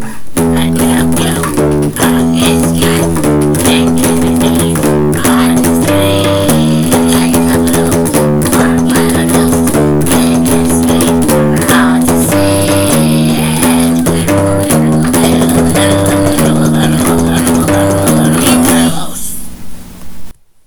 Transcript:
back.